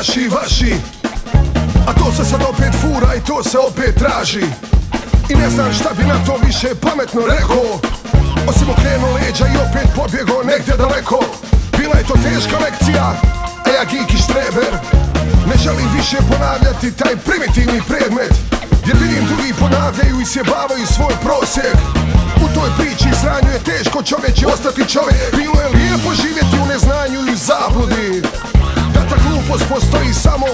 naši vaši. A to se sad opet fura i to se opet traži. I ne znam šta bi na to više pametno rekao. Osim okrenuo leđa i opet pobjegao negdje daleko. Bila je to teška lekcija, a ja geek i štreber. Ne želim više ponavljati taj primitivni predmet. Jer vidim drugi ponavljaju i sjebavaju svoj prosjek. U toj priči sranju je teško čovječe ostati čovjek. Bilo glupost postoji samo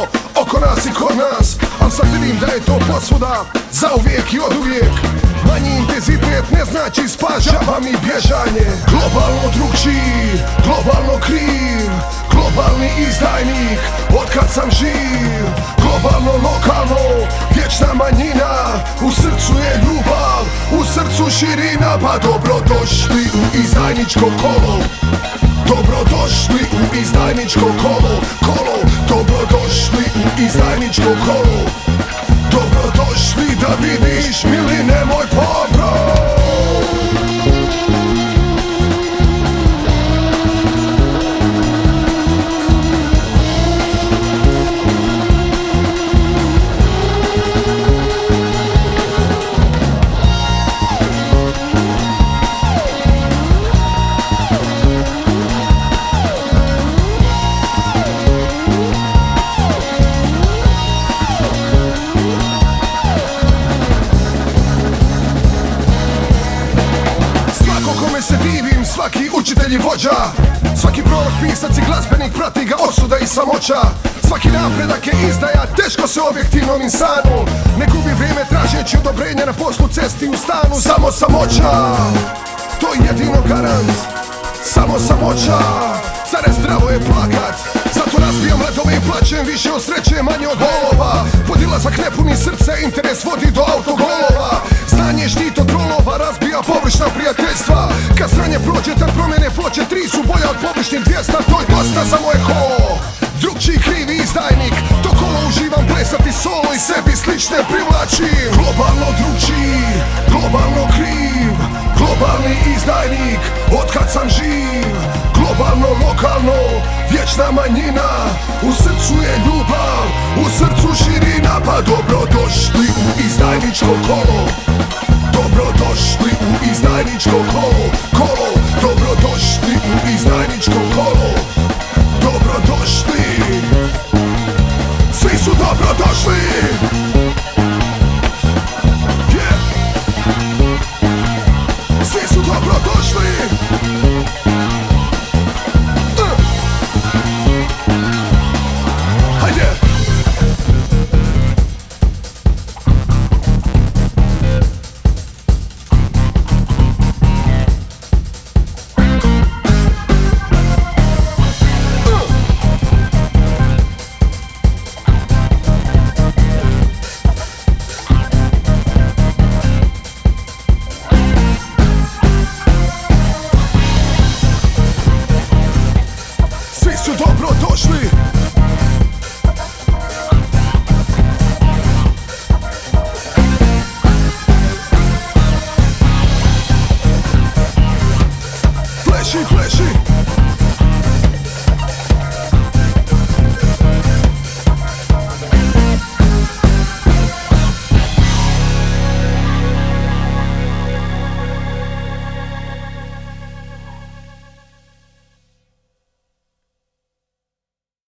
oko nas i kod nas Al sad vidim da je to posvuda za uvijek i od uvijek Manji intenzitet ne znači spašava mi bježanje. Globalno drugčiji, globalno kriv Globalni izdajnik, otkad sam živ. Globalno lokalno, vječna manjina U srcu je ljubav, u srcu širina. Pa dobrodošli u izdajničko kolo Dobrodošli u izdajničko kolo Kolo, dobrodošli u izdajničko kolo Dobrodošli da vidiš miline svaki učitelj i vođa. Svaki prorok, pisac i glazbenik prati ga osuda i samoća. Svaki napredak je izdaja, teško se objektivnom insanu. Ne gubi vrijeme tražeći odobrenja na poslu, cesti u stanu. Samo samoća, to je jedino garant. Samo samoća, care zdravo je plakat. Zato razbijam ledove i plaćem više od sreće, manje od bolova. Podilazak ne puni srce, interes vodi do autogolova ploče Tri su bolja od površnih dvijesta, to je dosta za moje kolo Drugčiji krivi izdajnik, to kolo uživam plesati solo i sebi slične privlačim Globalno drugčiji, globalno kriv Globalni izdajnik, otkad sam živ. Globalno, lokalno, vječna manjina U srcu je ljubav, u srcu širina Pa dobrodošli u izdajničko kolo Dobrodošli u izdajničko kolo Kolo, dobrodošli u izdajničko kolo. Dobrodošli Svi su dobrodošli Yeah. Svi su dobrodošli